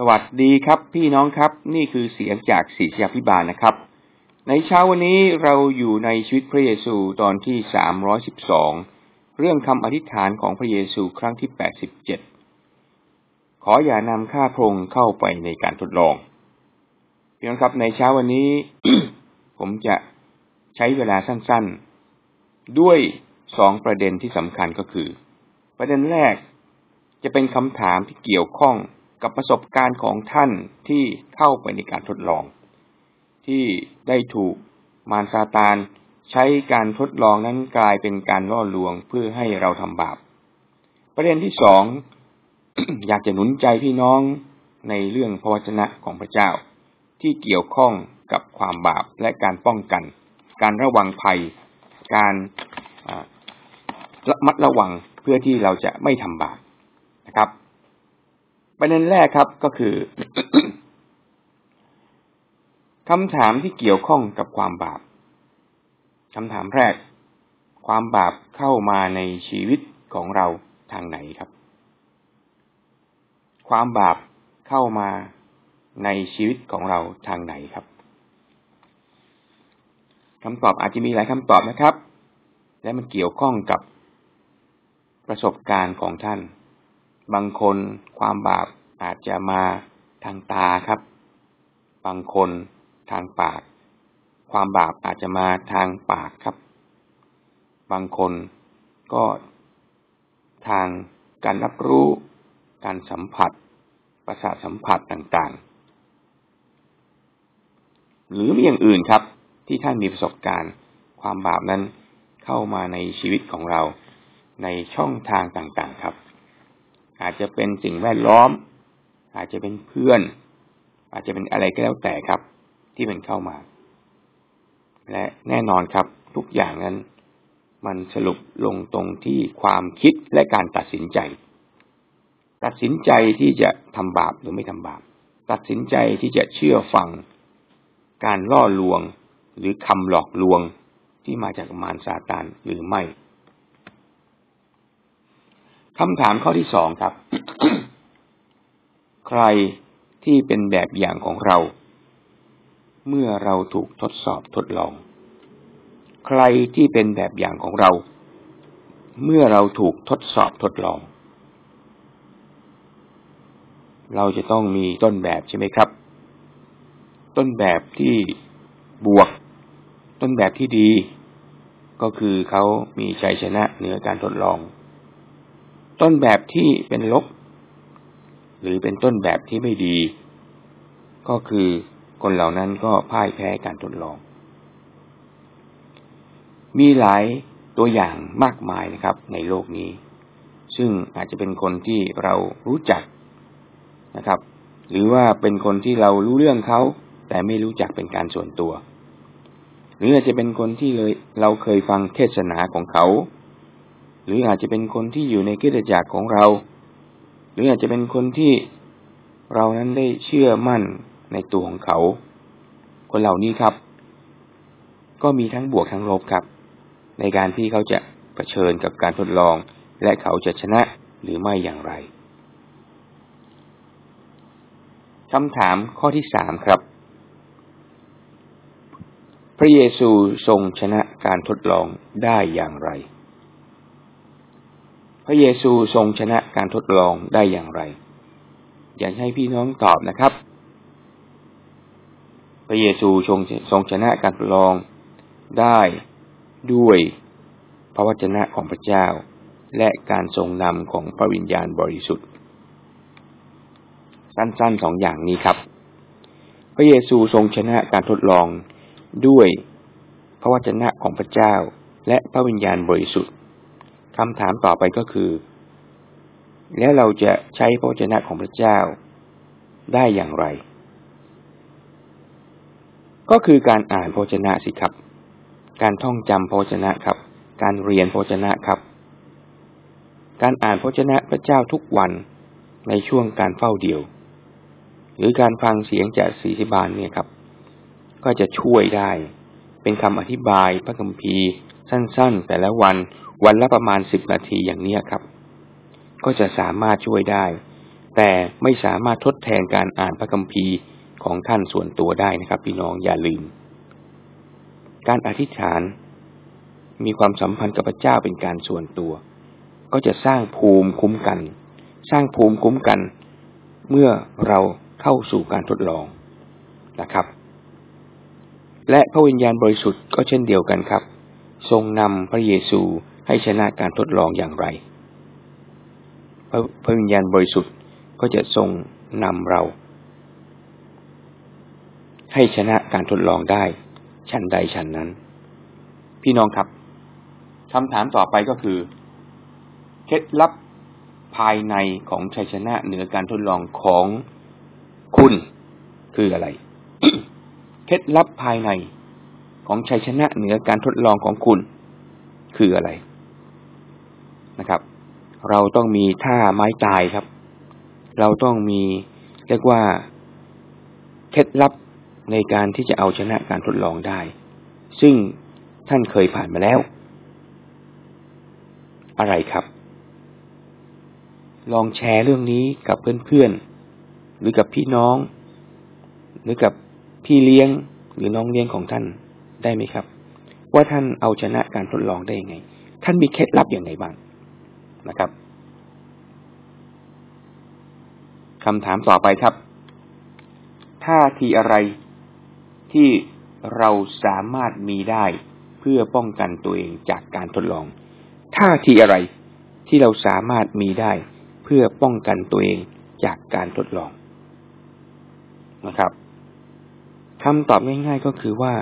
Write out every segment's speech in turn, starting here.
สวัสดีครับพี่น้องครับนี่คือเสียงจากศิษยาพิบาลนะครับ ในเช้าวันนี้เราอยู่ในชีวิตพระเยซูตอนที่สามร้อยสิบสองเรื่องคำอธิษฐานของพระเยซูครั้งที่แปดสิบเจ็ดขออย่านำข้าพระองค์เข้าไปในการทดลองพี่น้องครับในเช้าวันนี้ ผมจะใช้เวลาสั้นๆ ด้วยสองประเด็นที่สำคัญก็คือ ประเด็นแรกจะเป็นคำถามที่เกี่ยวข้อง กับประสบการณ์ของท่านที่เข้าไปในการทดลอง ที่ได้ถูกมารซาตานใช้การทดลองนั้นกลายเป็นการล่อลวงเพื่อให้เราทำบาป ประเด็นที่สอง อยากจะหนุนใจพี่น้องในเรื่องพระวจนะของพระเจ้า ที่เกี่ยวข้องกับความบาปและการป้องกัน การระวังภัย การระมัดระวังเพื่อที่เราจะไม่ทำบาปนะครับ ประเด็นแรกครับก็คือคำถามที่เกี่ยวข้องกับความบาปคำถามแรก ความบาปเข้ามาในชีวิตของเราทางไหนครับ ความบาปเข้ามาในชีวิตของเราทางไหนครับคำตอบอาจจะมีหลายคำตอบนะครับ และมันเกี่ยวข้องกับประสบการณ์ของท่าน บางคนความบาปอาจจะมาทางตาครับ บางคนทางปาก ความบาปอาจจะมาทางปากครับ บางคนก็ทางการรับรู้การสัมผัส ประสาทสัมผัสต่างๆ หรือมีอย่างอื่นครับ ที่ท่านมีประสบการณ์ ความบาปนั้นเข้ามาในชีวิตของเราในช่องทางต่างๆครับ อาจจะเป็นสิ่งแวดล้อม อาจจะเป็นเพื่อน อาจจะเป็นอะไรก็แล้วแต่ครับ ที่มันเข้ามา และแน่นอนครับ ทุกอย่างนั้น มันสรุปลงตรงที่ความคิดและการตัดสินใจ ตัดสินใจที่จะทำบาปหรือไม่ทำบาป ตัดสินใจที่จะเชื่อฟัง การล่อลวงหรือคำหลอกลวงที่มาจากมารซาตานหรือไม่ คำถามข้อที่สองครับ ใครที่เป็นแบบอย่างของเรา เมื่อเราถูกทดสอบทดลอง ใครที่เป็นแบบอย่างของเรา เมื่อเราถูกทดสอบทดลอง เราจะต้องมีต้นแบบใช่ไหมครับ ต้นแบบที่บวก ต้นแบบที่ดี ก็คือเขามีชัยชนะเหนือการทดลอง ต้นแบบที่เป็นลบ หรือเป็นต้นแบบที่ไม่ดี ก็คือคนเหล่านั้นก็พ่ายแพ้การทดลอง มีหลายตัวอย่างมากมายนะครับในโลกนี้ ซึ่งอาจจะเป็นคนที่เรารู้จักนะครับ หรือว่าเป็นคนที่เรารู้เรื่องเขา แต่ไม่รู้จักเป็นการส่วนตัว หรืออาจจะเป็นคนที่เลยเราเคยฟังเทศนาของเขา หรืออาจจะเป็นคนที่อยู่ในกิจจักรของเรา หรืออาจจะเป็นคนที่เรานั้นได้เชื่อมั่นในตัวของเขา คนเหล่านี้ครับ ก็มีทั้งบวกทั้งลบครับ ในการที่เขาจะะเผชิญกับการทดลอง และเขาจะชนะหรือไม่อย่างไรคำถามข้อที่สามครับ พระเยซูทรงชนะการทดลองได้อย่างไร พระเยซูทรงชนะการทดลองได้อย่างไร อยากให้พี่น้องตอบนะครับ พระเยซูทรงทรงชนะการทดลองได้ด้วยพระวจนะของพระเจ้า และการทรงนำของพระวิญญาณบริสุทธิ์ สั้นๆสองอย่างนี้ครับ พระเยซูทรงชนะการทดลองด้วยพระวจนะของพระเจ้า และพระวิญญาณบริสุทธิ์ คำถามต่อไปก็คือ แล้วเราจะใช้พระเจ้าของพระเจ้าได้อย่างไร ก็คือการอ่านพระเจ้าสิครับ การท่องจำพระเจ้าครับ การเรียนพระเจ้าครับ การอ่านพระเจ้าพระเจ้าทุกวันในช่วงการเฝ้าเดียว หรือการฟังเสียงจากสีสิบานเนี่ยครับ ก็จะช่วยได้ เป็นคำอธิบายพระคัมภีร์สั้นๆ แต่ละวัน วันละประมาณสิบนาทีอย่างนี้ครับ ก็จะสามารถช่วยได้ แต่ไม่สามารถทดแทนการอ่านพระคัมภีร์ของท่านส่วนตัวได้นะครับ พี่น้องอย่าลืม การอธิษฐาน มีความสัมพันธ์กับพระเจ้าเป็นการส่วนตัว ก็จะสร้างภูมิคุ้มกัน สร้างภูมิคุ้มกัน เมื่อเราเข้าสู่การทดลองนะครับ และพระวิญญาณบริสุทธิ์ก็เช่นเดียวกันครับ ทรงนำพระเยซู ให้ชนะการทดลองอย่างไร พระวิญญาณบริสุทธิ์ก็จะทรงนำเรา ให้ชนะการทดลองได้ ชั้นใดชั้นนั้น พี่น้องครับคำถามต่อไปก็คือ เคล็ดลับภายในของชัยชนะเหนือการทดลองของคุณคืออะไร เคล็ดลับภายในของชัยชนะเหนือการทดลองของคุณ คืออะไร นะครับ เราต้องมีท่าไม้ตายครับ เราต้องมีเรียกว่าเคล็ดลับในการที่จะเอาชนะการทดลองได้ ซึ่งท่านเคยผ่านมาแล้ว อะไรครับ ลองแชร์เรื่องนี้กับเพื่อนๆ หรือกับพี่น้อง หรือกับพี่เลี้ยงหรือน้องเลี้ยงของท่านได้ไหมครับ ว่าท่านเอาชนะการทดลองได้ยังไง ท่านมีเคล็ดลับอย่างไรบ้าง นะครับคำถามต่อไปครับ ท่าทีอะไรที่เราสามารถมีได้เพื่อป้องกันตัวเองจากการทดลอง ท่าทีอะไรที่เราสามารถมีได้เพื่อป้องกันตัวเองจากการทดลองนะครับคำตอบง่ายๆก็คือว่า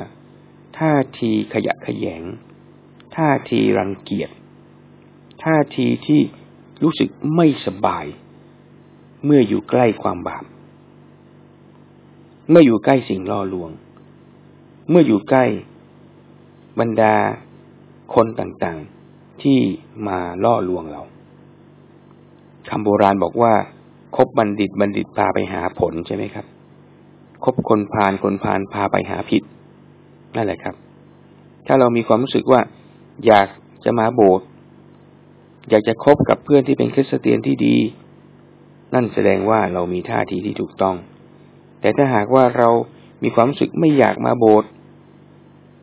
ท่าทีขยะขยง ท่าทีรังเกียจ ท่าทีที่รู้สึกไม่สบาย เมื่ออยู่ใกล้ความบาป เมื่ออยู่ใกล้สิ่งล่อลวง เมื่ออยู่ใกล้บรรดาคนต่างๆที่มาล่อลวงเราคำโบราณบอกว่าคบบัณฑิตบัณฑิตพาไปหาผลใช่ไหมครับคบคนพาลคนพาลพาไปหาผิด นั่นแหละครับ ถ้าเรามีความรู้สึกว่า อยากจะมาโบสถ์ อยากจะคบกับเพื่อนที่เป็นคริสเตียนที่ดี นั่นแสดงว่าเรามีท่าทีที่ถูกต้อง แต่ถ้าหากว่าเรามีความรู้สึกไม่อยากมาโบสถ์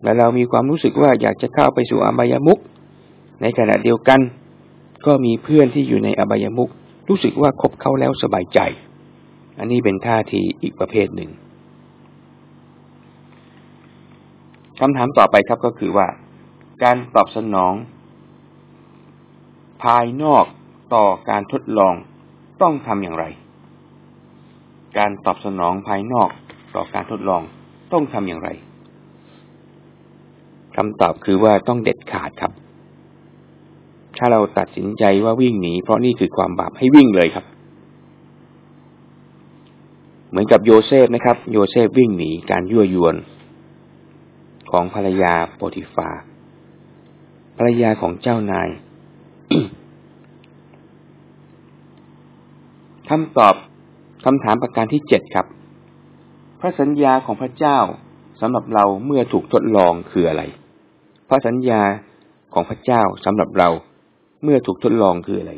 และเรามีความรู้สึกว่าอยากจะเข้าไปสู่อบายมุกในขณะเดียวกัน ก็มีเพื่อนที่อยู่ในอบายมุกรู้สึกว่าคบเขาแล้วสบายใจ อันนี้เป็นท่าทีอีกประเภทหนึ่งคำถามต่อไปครับก็คือว่า การตอบสนอง ภายนอกต่อการทดลองต้องทำอย่างไร การตอบสนองภายนอกต่อการทดลองต้องทำอย่างไรคำตอบคือว่าต้องเด็ดขาดครับ ถ้าเราตัดสินใจว่าวิ่งหนี เพราะนี่คือความบาปให้วิ่งเลยครับ เหมือนกับโยเซฟนะครับ โยเซฟวิ่งหนีการยั่วยวน ของภรรยาโปติฟาภรรยาของเจ้านาย คำตอบคำถามประการที่เจ็ดครับ พระสัญญาของพระเจ้าสำหรับเราเมื่อถูกทดลองคืออะไร พระสัญญาของพระเจ้าสำหรับเราเมื่อถูกทดลองคืออะไร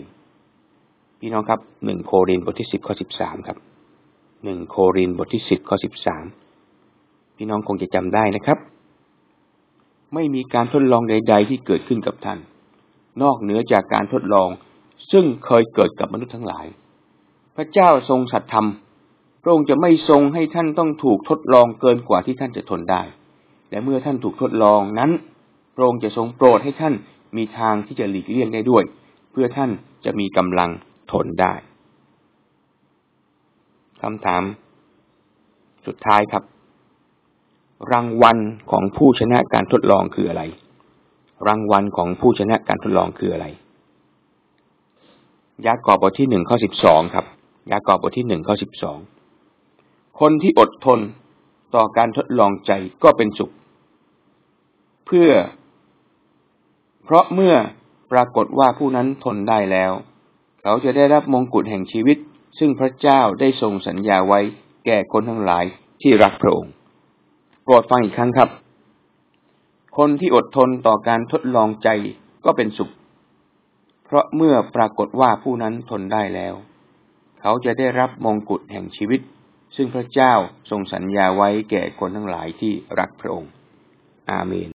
พี่น้องครับหนึ่งโครินบทที่สิบข้อสิบสามครับหนึ่งโครินบทที่สิบข้อสิบสามพี่น้องคงจะจำได้นะครับ ไม่มีการทดลองใด ๆ ที่เกิดขึ้นกับท่าน นอกเหนือจากการทดลอง ซึ่งเคยเกิดกับมนุษย์ทั้งหลาย พระเจ้าทรงสัตย์ธรรม พระองค์จะไม่ทรงให้ท่านต้องถูกทดลองเกินกว่าที่ท่านจะทนได้ และเมื่อท่านถูกทดลองนั้น พระองค์จะทรงโปรดให้ท่านมีทางที่จะหลีกเลี่ยงได้ด้วย เพื่อท่านจะมีกำลังทนได้คำถาม สุดท้ายครับ รางวัลของผู้ชนะการทดลองคืออะไร รางวัลของผู้ชนะการทดลองคืออะไร ยากอบบทที่หนึ่งข้อสิบสองครับ ยากอบบทที่หนึ่งข้อสิบสองคนที่อดทนต่อการทดลองใจก็เป็นสุข เพื่อ เพราะเมื่อปรากฏว่าผู้นั้นทนได้แล้ว เขาจะได้รับมงกุฎแห่งชีวิต ซึ่งพระเจ้าได้ทรงสัญญาไว้แก่คนทั้งหลายที่รักพระองค์โปรดฟังอีกครั้งครับ คนที่อดทนต่อการทดลองใจก็เป็นสุข เพราะเมื่อปรากฏว่าผู้นั้นทนได้แล้ว เขาจะได้รับมงกุฎแห่งชีวิต ซึ่งพระเจ้าทรงสัญญาไว้แก่คนทั้งหลายที่รักพระองค์ อาเมน